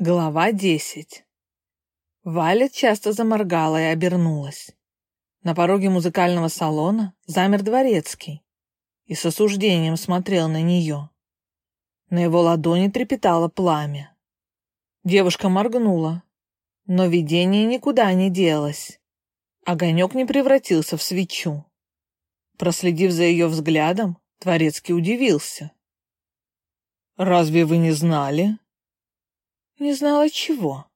Глава десять. Валя часто заморгала и обернулась. На пороге музыкального салона замер дворецкий и с осуждением смотрел на нее. На его ладони трепетало пламя. Девушка моргнула, но видение никуда не делось. Огонек не превратился в свечу. Проследив за ее взглядом, дворецкий удивился. «Разве вы не знали?» Не знала чего.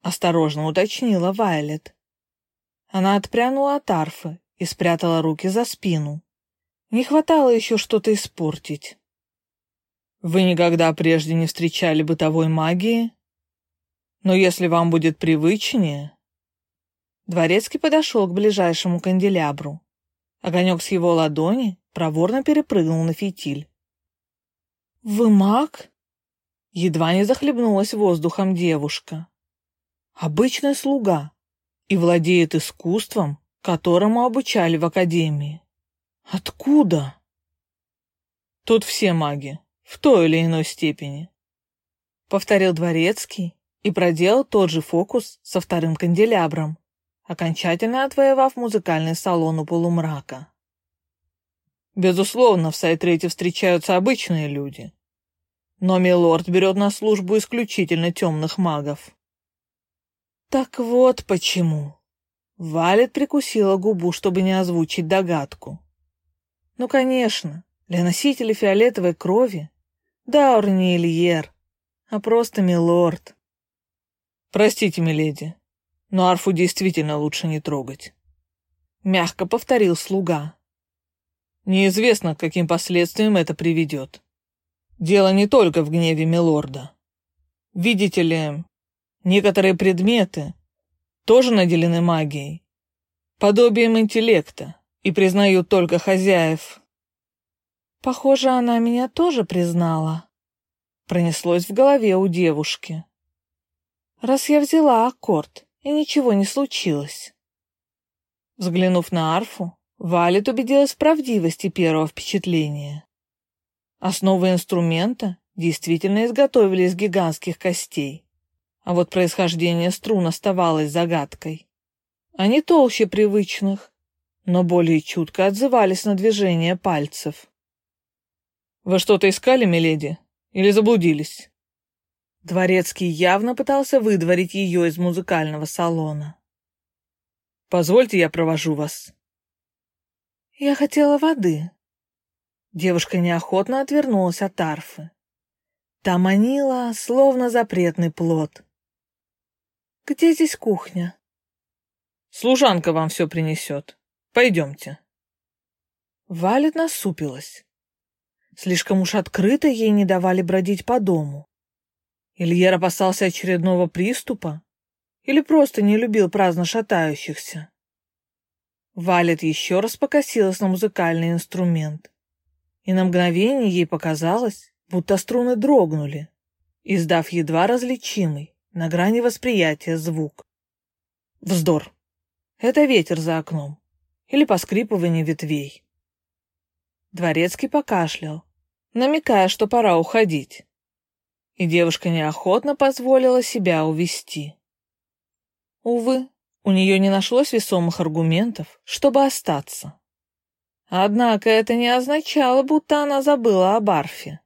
Осторожно уточнила Вайлет. Она отпрянула от арфы и спрятала руки за спину. Не хватало еще что-то испортить. Вы никогда прежде не встречали бытовой магии? Но если вам будет привычнее... Дворецкий подошел к ближайшему канделябру. Огонек с его ладони проворно перепрыгнул на фитиль. «Вы маг?» Едва не захлебнулась воздухом девушка. Обычная слуга и владеет искусством, которому обучали в академии. Откуда? Тут все маги, в той или иной степени. Повторил дворецкий и проделал тот же фокус со вторым канделябром, окончательно отвоевав музыкальный салон у полумрака. Безусловно, в Сайтрете встречаются обычные люди, но милорд берет на службу исключительно темных магов. Так вот почему. Валет прикусила губу, чтобы не озвучить догадку. Ну, конечно, для носителей фиолетовой крови Даур не Ильер, а просто милорд. Простите, миледи, но арфу действительно лучше не трогать. Мягко повторил слуга. Неизвестно, к каким последствиям это приведет. Дело не только в гневе милорда. Видите ли, некоторые предметы тоже наделены магией, подобием интеллекта, и признают только хозяев. Похоже, она меня тоже признала. Пронеслось в голове у девушки. Раз я взяла аккорд, и ничего не случилось. Взглянув на арфу, Валет убедилась в правдивости первого впечатления. Основы инструмента действительно изготовили из гигантских костей, а вот происхождение струн оставалось загадкой. Они толще привычных, но более чутко отзывались на движение пальцев. «Вы что-то искали, миледи? Или заблудились?» Дворецкий явно пытался выдворить ее из музыкального салона. «Позвольте, я провожу вас». «Я хотела воды», Девушка неохотно отвернулась от арфы. Та манила, словно запретный плод. «Где здесь кухня?» «Служанка вам все принесет. Пойдемте». Валет насупилась. Слишком уж открыто ей не давали бродить по дому. Ильер опасался очередного приступа или просто не любил праздно шатающихся. Валет еще раз покосилась на музыкальный инструмент и на мгновение ей показалось, будто струны дрогнули, издав едва различимый, на грани восприятия звук. Вздор. Это ветер за окном или поскрипывание ветвей. Дворецкий покашлял, намекая, что пора уходить. И девушка неохотно позволила себя увести. Увы, у нее не нашлось весомых аргументов, чтобы остаться. Однако это не означало, будто она забыла об арфе.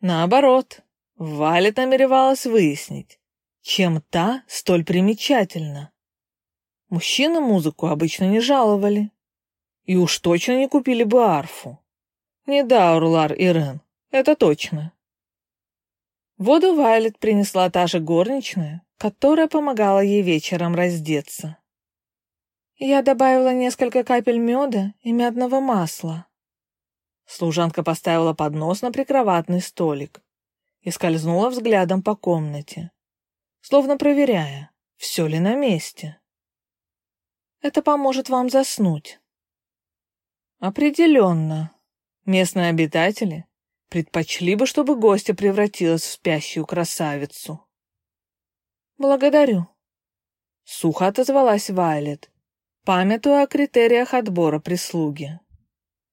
Наоборот, Валя намеревалась выяснить, чем та столь примечательна. Мужчины музыку обычно не жаловали. И уж точно не купили бы арфу. Не Даурлар и Рен, это точно. Воду Вайлет принесла та же горничная, которая помогала ей вечером раздеться. Я добавила несколько капель меда и мятного масла. Служанка поставила поднос на прикроватный столик и скользнула взглядом по комнате, словно проверяя, все ли на месте. Это поможет вам заснуть. Определенно, местные обитатели предпочли бы, чтобы гостья превратилась в спящую красавицу. Благодарю. Сухо отозвалась Вайлет памятуя о критериях отбора прислуги.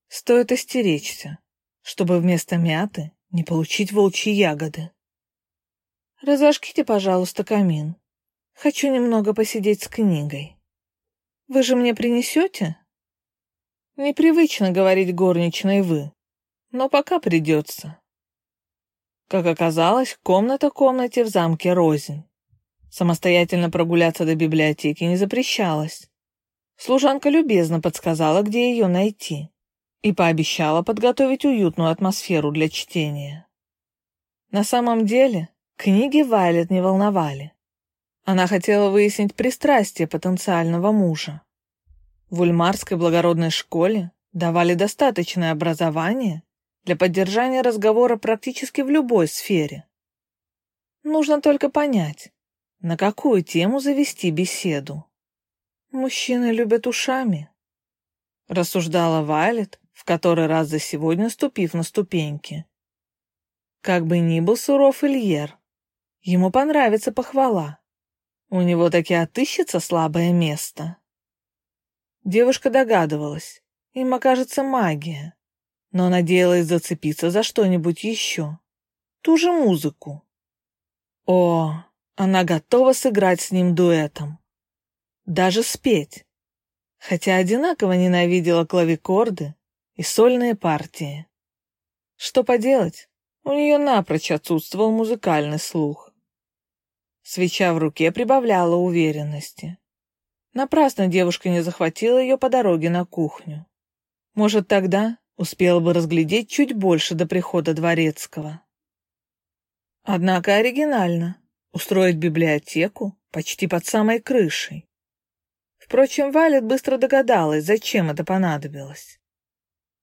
Стоит остеречься, чтобы вместо мяты не получить волчьи ягоды. Разожгите, пожалуйста, камин. Хочу немного посидеть с книгой. Вы же мне принесете? Непривычно говорить горничной «вы», но пока придется. Как оказалось, комната комнате в замке рознь. Самостоятельно прогуляться до библиотеки не запрещалось. Служанка любезно подсказала, где ее найти, и пообещала подготовить уютную атмосферу для чтения. На самом деле, книги Вайлет не волновали. Она хотела выяснить пристрастие потенциального мужа. В Ульмарской благородной школе давали достаточное образование для поддержания разговора практически в любой сфере. Нужно только понять, на какую тему завести беседу. Мужчины любят ушами, рассуждала Вайлет, в который раз за сегодня ступив на ступеньки. Как бы ни был суров Ильер, ему понравится похвала. У него таки отыщется слабое место. Девушка догадывалась, им окажется магия, но надеялась зацепиться за что-нибудь еще. Ту же музыку. О, она готова сыграть с ним дуэтом. Даже спеть. Хотя одинаково ненавидела клавикорды и сольные партии. Что поделать, у нее напрочь отсутствовал музыкальный слух. Свеча в руке прибавляла уверенности. Напрасно девушка не захватила ее по дороге на кухню. Может, тогда успела бы разглядеть чуть больше до прихода дворецкого. Однако оригинально устроить библиотеку почти под самой крышей. Впрочем, Валет быстро догадалась, зачем это понадобилось.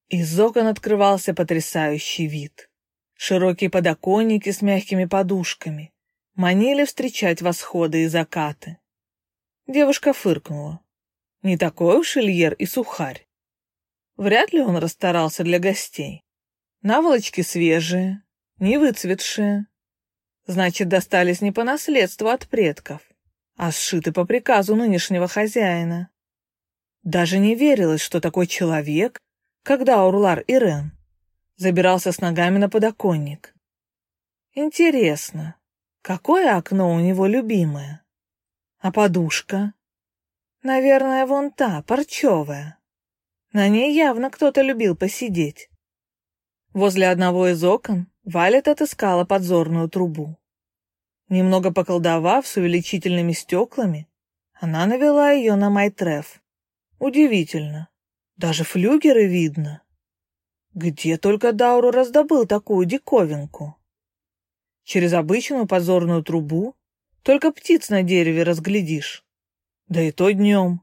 Из окон открывался потрясающий вид. Широкие подоконники с мягкими подушками, манили встречать восходы и закаты. Девушка фыркнула. Не такой уж Ильер и сухарь. Вряд ли он расстарался для гостей. Наволочки свежие, не выцветшие. Значит, достались не по наследству от предков, а сшиты по приказу нынешнего хозяина. Даже не верилось, что такой человек, когда Урлар Ирен, забирался с ногами на подоконник. Интересно, Какое окно у него любимое? А подушка? Наверное, вон та, парчевая. На ней явно кто-то любил посидеть. Возле одного из окон Валет отыскала подзорную трубу. Немного поколдовав с увеличительными стеклами, она навела ее на Майтреф. Удивительно, даже флюгеры видно. Где только Дауру раздобыл такую диковинку? Через обычную позорную трубу только птиц на дереве разглядишь. Да и то днем.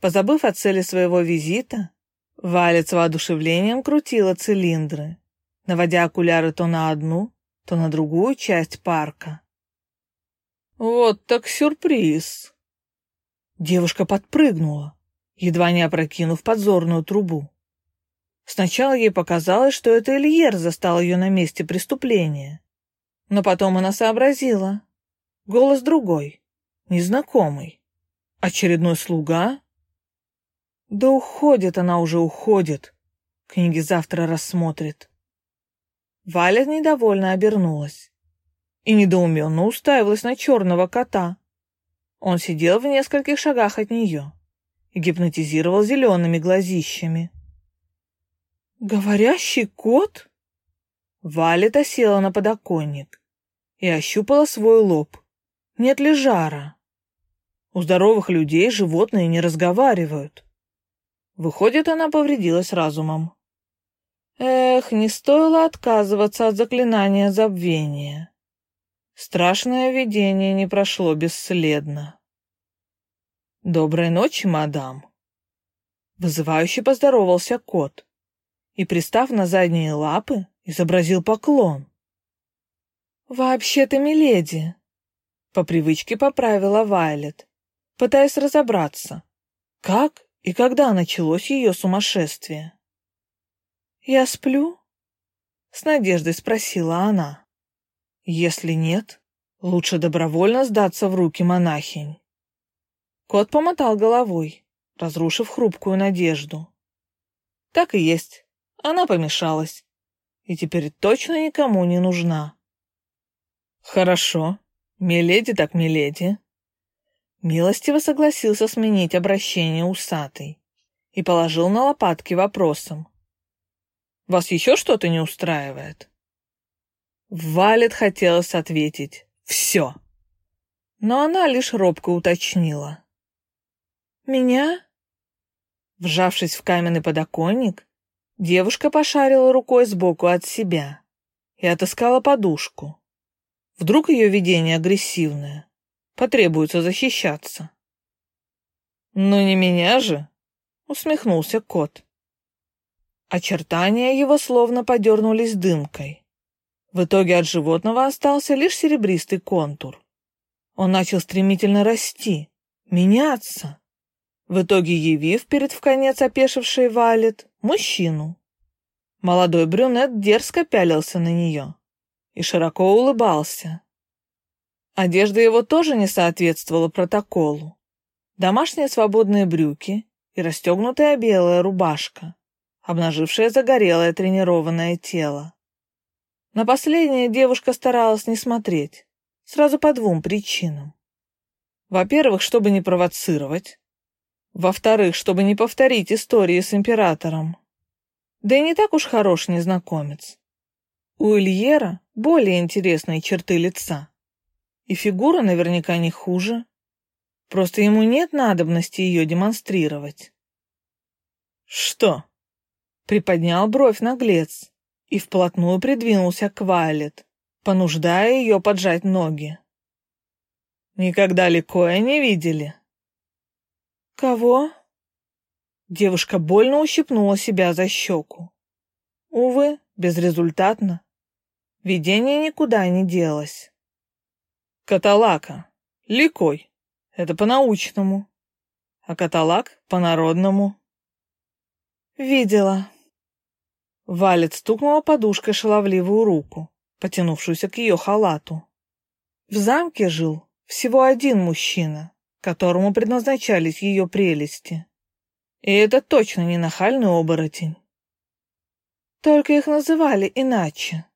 Позабыв о цели своего визита, Валец с воодушевлением крутила цилиндры, наводя окуляры то на одну, то на другую часть парка. «Вот так сюрприз!» Девушка подпрыгнула, едва не опрокинув подзорную трубу. Сначала ей показалось, что это Ильер застал ее на месте преступления. Но потом она сообразила. Голос другой, незнакомый. Очередной слуга? Да уходит она уже, уходит. Книги завтра рассмотрит. Валя недовольно обернулась и недоуменно уставилась на черного кота. Он сидел в нескольких шагах от нее и гипнотизировал зелеными глазищами. «Говорящий кот?» Валя села на подоконник и ощупала свой лоб. Нет ли жара? У здоровых людей животные не разговаривают. Выходит, она повредилась разумом. Эх, не стоило отказываться от заклинания забвения. Страшное видение не прошло бесследно. «Доброй ночи, мадам!» Вызывающе поздоровался кот и, пристав на задние лапы, изобразил поклон. «Вообще-то, миледи!» По привычке поправила Вайлет, пытаясь разобраться, как и когда началось ее сумасшествие. «Я сплю?» — с надеждой спросила она. «Если нет, лучше добровольно сдаться в руки монахинь». Кот помотал головой, разрушив хрупкую надежду. Так и есть, она помешалась и теперь точно никому не нужна. Хорошо. Миледи так миледи. Милостиво согласился сменить обращение усатый и положил на лопатки вопросом. «Вас еще что-то не устраивает?» Валет хотелось ответить «все», но она лишь робко уточнила. «Меня?» Вжавшись в каменный подоконник, девушка пошарила рукой сбоку от себя и отыскала подушку. Вдруг ее видение агрессивное, потребуется защищаться. «Ну не меня же!» — усмехнулся кот. Очертания его словно подернулись дымкой. В итоге от животного остался лишь серебристый контур. Он начал стремительно расти, меняться в итоге явив перед в конец опешившей Валет мужчину. Молодой брюнет дерзко пялился на нее и широко улыбался. Одежда его тоже не соответствовала протоколу. Домашние свободные брюки и расстегнутая белая рубашка, обнажившая загорелое тренированное тело. На последнее девушка старалась не смотреть, сразу по двум причинам. Во-первых, чтобы не провоцировать, во-вторых, чтобы не повторить истории с императором. Да и не так уж хорош незнакомец. У Ильера более интересные черты лица. И фигура наверняка не хуже. Просто ему нет надобности ее демонстрировать. «Что?» — приподнял бровь наглец и вплотную придвинулся к Вайлет, понуждая ее поджать ноги. «Никогда Ликоя не видели?» «Кого?» Девушка больно ущипнула себя за щеку. Увы, безрезультатно. Видение никуда не делось. Каталака. Ликой. Это по-научному. А каталак по-народному. Видела. Валет стукнула подушкой шаловливую руку, потянувшуюся к ее халату. В замке жил всего один мужчина которому предназначались ее прелести. И это точно не нахальный оборотень. Только их называли иначе.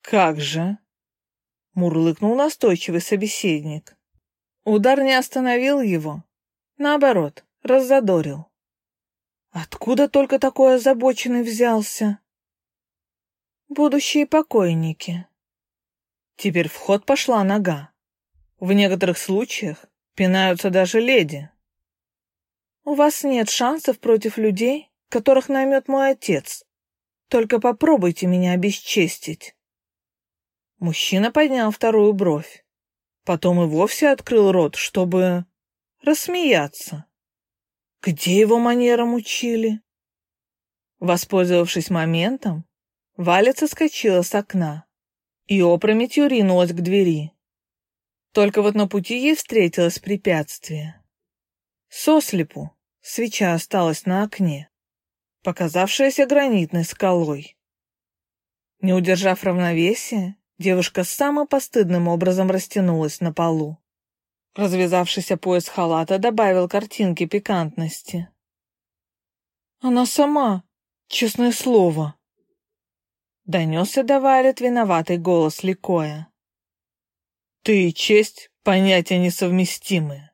«Как же?» — мурлыкнул настойчивый собеседник. Удар не остановил его. Наоборот, раззадорил. Откуда только такой озабоченный взялся? Будущие покойники. Теперь в ход пошла нога. В некоторых случаях Пинаются даже леди. У вас нет шансов против людей, которых наймет мой отец. Только попробуйте меня обесчестить. Мужчина поднял вторую бровь. Потом и вовсе открыл рот, чтобы рассмеяться. Где его манерам учили? Воспользовавшись моментом, Валя соскочила с окна и опрометью ринулась к двери. Только вот на пути ей встретилось препятствие. Сослепу свеча осталась на окне, показавшаяся гранитной скалой. Не удержав равновесия, девушка самым постыдным образом растянулась на полу. Развязавшийся пояс халата добавил картинки пикантности. «Она сама, честное слово!» Донесся до Валет виноватый голос Ликоя. Ты и честь — понятия несовместимые.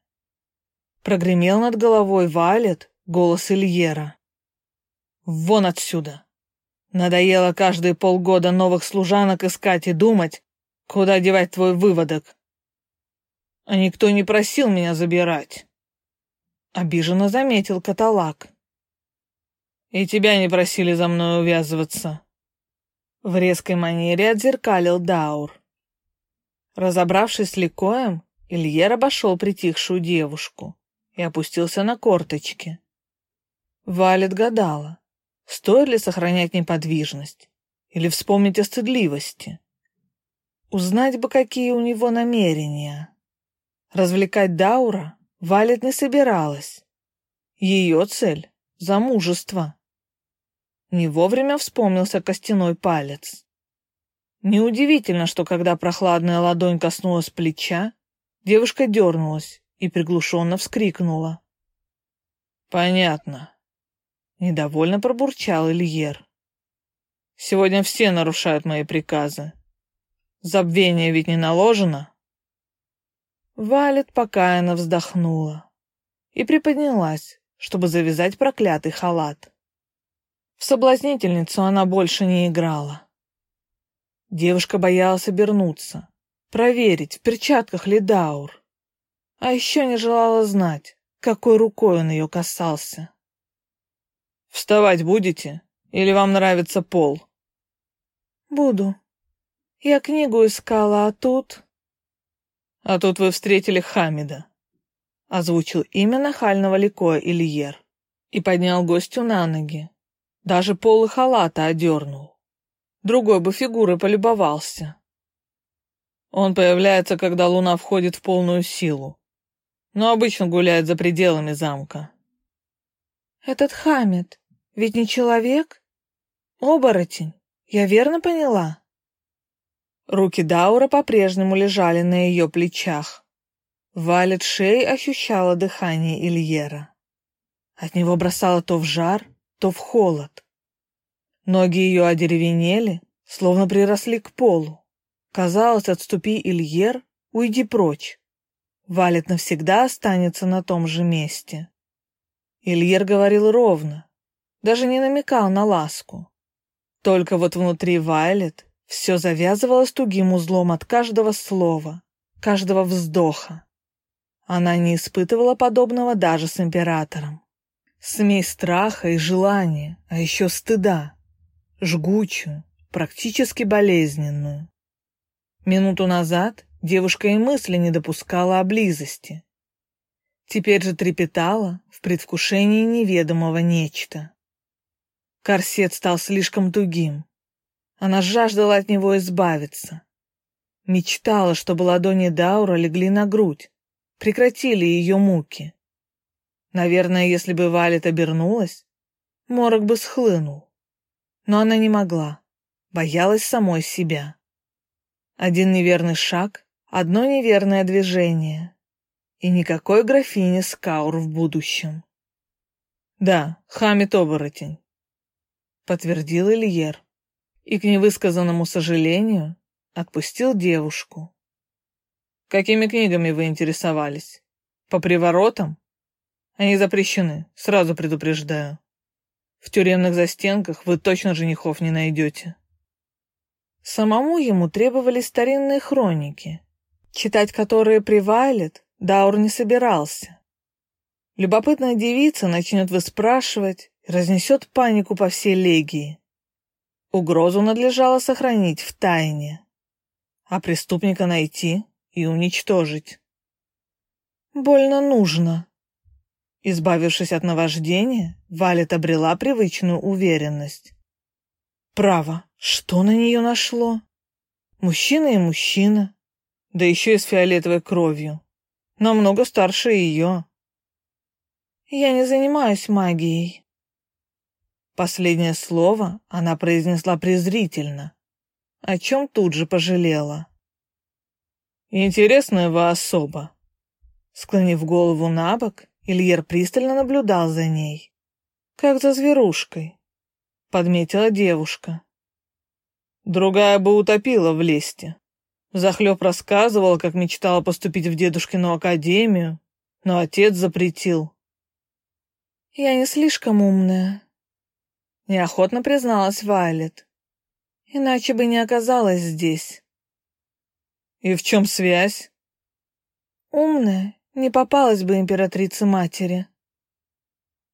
Прогремел над головой Валет голос Ильера. Вон отсюда. Надоело каждые полгода новых служанок искать и думать, куда девать твой выводок. А никто не просил меня забирать. Обиженно заметил каталак. И тебя не просили за мной увязываться. В резкой манере отзеркалил Даур. Разобравшись с ликоем, Ильер обошел притихшую девушку и опустился на корточки. Валет гадала, стоит ли сохранять неподвижность или вспомнить о стыдливости. Узнать бы, какие у него намерения. Развлекать Даура Валет не собиралась. Ее цель — замужество. Не вовремя вспомнился костяной палец. Неудивительно, что когда прохладная ладонь коснулась плеча, девушка дернулась и приглушенно вскрикнула. «Понятно», — недовольно пробурчал Ильер. «Сегодня все нарушают мои приказы. Забвение ведь не наложено. Валет покаянно вздохнула и приподнялась, чтобы завязать проклятый халат. В соблазнительницу она больше не играла. Девушка боялась обернуться, проверить, в перчатках ли Даур. А еще не желала знать, какой рукой он ее касался. «Вставать будете? Или вам нравится пол?» «Буду. Я книгу искала, а тут...» «А тут вы встретили Хамида», — озвучил имя нахального ликоя Ильер и поднял гостю на ноги. Даже полы халата одернул. Другой бы фигурой полюбовался. Он появляется, когда луна входит в полную силу, но обычно гуляет за пределами замка. «Этот Хамид ведь не человек? Оборотень, я верно поняла?» Руки Даура по-прежнему лежали на ее плечах. Валет шеи ощущала дыхание Ильера. От него бросало то в жар, то в холод. Ноги ее одеревенели, словно приросли к полу. Казалось, отступи, Ильер, уйди прочь. Валет навсегда останется на том же месте. Ильер говорил ровно, даже не намекал на ласку. Только вот внутри Вайлет все завязывалось тугим узлом от каждого слова, каждого вздоха. Она не испытывала подобного даже с императором. Смесь страха и желания, а еще стыда, жгучую, практически болезненную. Минуту назад девушка и мысли не допускала о близости. Теперь же трепетала в предвкушении неведомого нечто. Корсет стал слишком тугим, она жаждала от него избавиться. Мечтала, чтобы ладони Даура легли на грудь, прекратили ее муки. Наверное, если бы Валет обернулась, морок бы схлынул. Но она не могла, боялась самой себя. Один неверный шаг, одно неверное движение. И никакой графини Скаур в будущем. «Да, Хамит оборотень», — подтвердил Ильер и к невысказанному сожалению отпустил девушку. «Какими книгами вы интересовались? По приворотам? Они запрещены, сразу предупреждаю. В тюремных застенках вы точно женихов не найдете». Самому ему требовались старинные хроники, читать которые при Вайлет Даур не собирался. Любопытная девица начнет выспрашивать, разнесет панику по всей легии. Угрозу надлежало сохранить в тайне, а преступника найти и уничтожить. Больно нужно. Избавившись от наваждения, Валет обрела привычную уверенность. Право, что на нее нашло? Мужчина и мужчина, да еще и с фиолетовой кровью, намного старше ее. Я не занимаюсь магией. Последнее слово она произнесла презрительно, о чем тут же пожалела. «Интересная вы особа». Склонив голову на бок, Ильер пристально наблюдал за ней. «Как за зверушкой», — подметила девушка. Другая бы утопила в лесте. Захлеб рассказывала, как мечтала поступить в дедушкину академию, но отец запретил. «Я не слишком умная», Неохотно призналась Вайлет. Иначе бы не оказалась здесь. И в чем связь? Умная, не попалась бы императрице матери.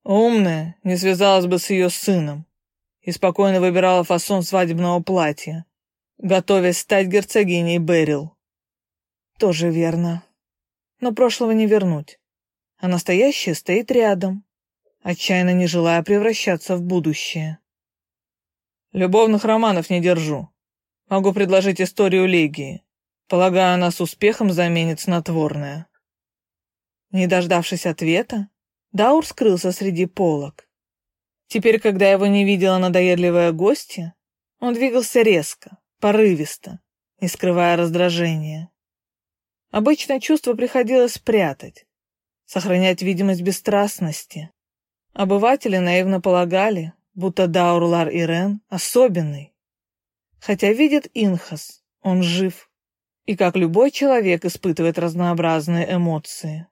Умная, не связалась бы с ее сыном и спокойно выбирала фасон свадебного платья, готовясь стать герцогиней Берил. Тоже верно. Но прошлого не вернуть. А настоящее стоит рядом, отчаянно не желая превращаться в будущее. Любовных романов не держу. Могу предложить историю Легии. Полагаю, она с успехом заменит снотворное. Не дождавшись ответа, Даур скрылся среди полок. Теперь, когда его не видела надоедливая гостья, он двигался резко, порывисто, не скрывая раздражения. Обычно чувство приходилось прятать, сохранять видимость бесстрастности, Обыватели наивно полагали, будто Даурлар Ирен особенный. Хотя видит Инхас, Он жив. И как любой человек испытывает разнообразные эмоции.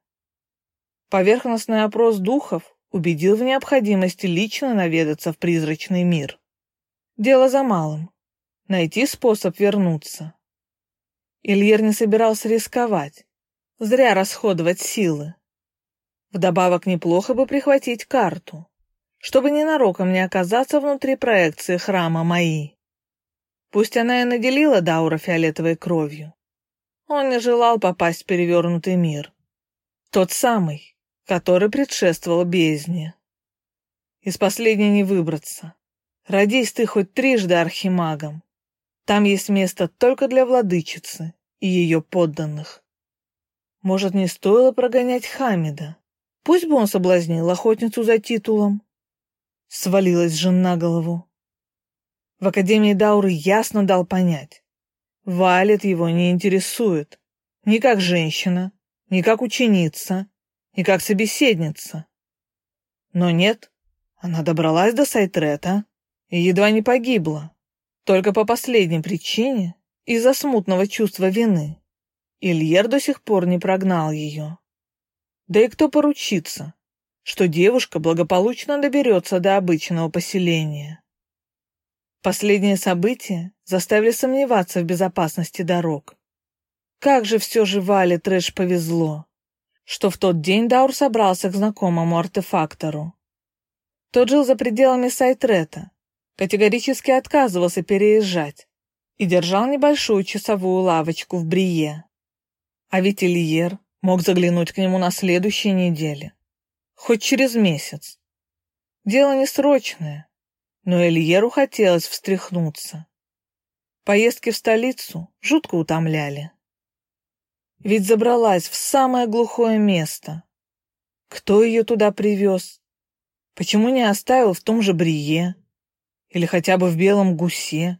Поверхностный опрос духов убедил в необходимости лично наведаться в призрачный мир. Дело за малым — найти способ вернуться. Ильер не собирался рисковать, зря расходовать силы. Вдобавок неплохо бы прихватить карту, чтобы ненароком не оказаться внутри проекции храма Маи. Пусть она и наделила Даура фиолетовой кровью. Он не желал попасть в перевернутый мир. Тот самый, который предшествовал бездне. Из последней не выбраться. Родись ты хоть трижды архимагом. Там есть место только для владычицы и ее подданных. Может, не стоило прогонять Хамида? Пусть бы он соблазнил охотницу за титулом. Свалилась жена на голову. В Академии Дауры ясно дал понять. Валет его не интересует. Ни как женщина, ни как ученица, ни как собеседница. Но нет, она добралась до Сайтрета и едва не погибла. Только по последней причине, из-за смутного чувства вины. Ильер до сих пор не прогнал ее. Да и кто поручится, что девушка благополучно доберется до обычного поселения? Последние события заставили сомневаться в безопасности дорог. Как же все же Вале Трэш повезло, что в тот день Даур собрался к знакомому артефактору. Тот жил за пределами Сайтрета, категорически отказывался переезжать и держал небольшую часовую лавочку в Брие. А ведь Ильер мог заглянуть к нему на следующей неделе, хоть через месяц. Дело не срочное, но Ильеру хотелось встряхнуться. Поездки в столицу жутко утомляли. Ведь забралась в самое глухое место. Кто ее туда привез? Почему не оставил в том же Брие? Или хотя бы в Белом Гусе?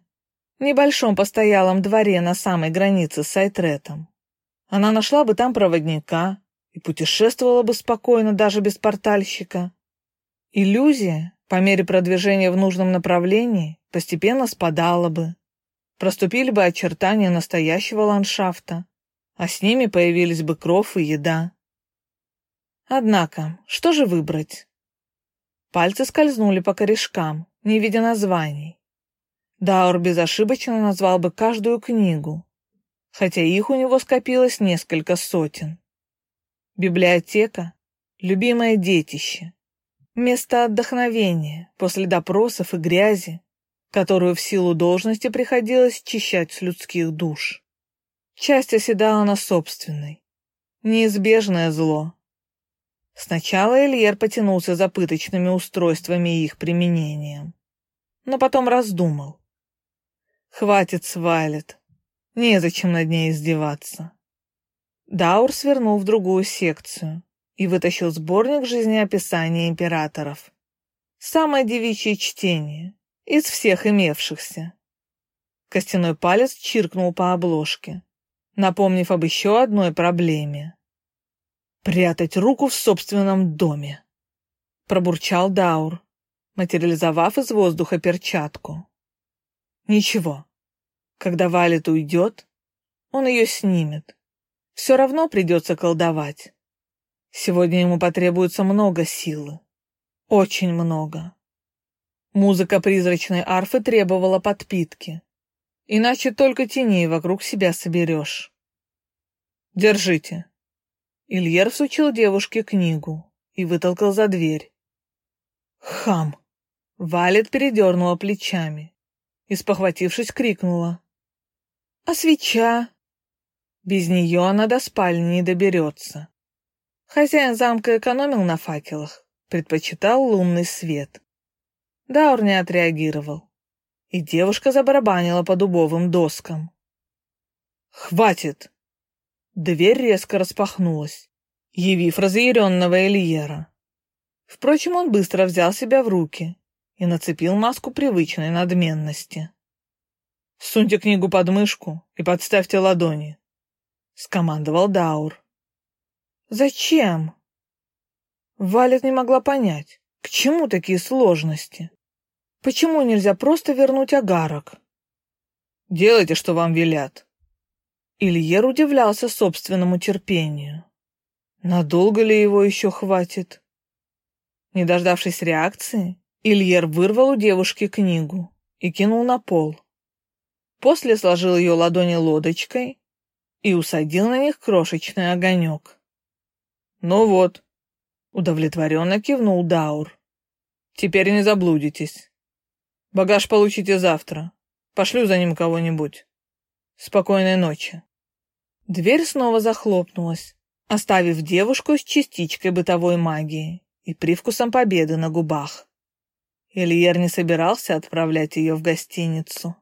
Небольшом постоялом дворе на самой границе с Айтретом. Она нашла бы там проводника и путешествовала бы спокойно даже без портальщика. Иллюзия, по мере продвижения в нужном направлении, постепенно спадала бы. Проступили бы очертания настоящего ландшафта, а с ними появились бы кров и еда. Однако, что же выбрать? Пальцы скользнули по корешкам, не видя названий. Даур безошибочно назвал бы каждую книгу, хотя их у него скопилось несколько сотен. Библиотека — любимое детище, место отдохновения после допросов и грязи, которую в силу должности приходилось чищать с людских душ. Часть оседала на собственной. Неизбежное зло. Сначала Эльер потянулся за пыточными устройствами и их применением, но потом раздумал. Хватит свалит. Незачем над ней издеваться. Даур свернул в другую секцию и вытащил сборник жизнеописания императоров. Самое девичье чтение из всех имевшихся. Костяной палец чиркнул по обложке, напомнив об еще одной проблеме. «Прятать руку в собственном доме», — пробурчал Даур, материализовав из воздуха перчатку. Ничего. Когда Валет уйдет, он ее снимет. Все равно придется колдовать. Сегодня ему потребуется много силы. Очень много. Музыка призрачной арфы требовала подпитки. Иначе только теней вокруг себя соберешь. Держите. Ильер всучил девушке книгу и вытолкал за дверь. Хам. Валет передернула плечами и, спохватившись, крикнула. «А свеча?» Без нее она до спальни не доберется. Хозяин замка экономил на факелах, предпочитал лунный свет. Даур не отреагировал, и девушка забарабанила по дубовым доскам. «Хватит!» Дверь резко распахнулась, явив разъяренного Эльера. Впрочем, он быстро взял себя в руки и нацепил маску привычной надменности. «Суньте книгу под мышку и подставьте ладони», — скомандовал Даур. «Зачем?» Валет не могла понять, к чему такие сложности. Почему нельзя просто вернуть агарок? Делайте, что вам велят». Ильер удивлялся собственному терпению. Надолго ли его еще хватит? Не дождавшись реакции, Ильер вырвал у девушки книгу и кинул на пол. После сложил ее ладони лодочкой и усадил на них крошечный огонек. «Ну вот», — удовлетворенно кивнул Даур. «Теперь не заблудитесь. Багаж получите завтра. Пошлю за ним кого-нибудь. Спокойной ночи». Дверь снова захлопнулась, оставив девушку с частичкой бытовой магии и привкусом победы на губах. Ильер не собирался отправлять ее в гостиницу.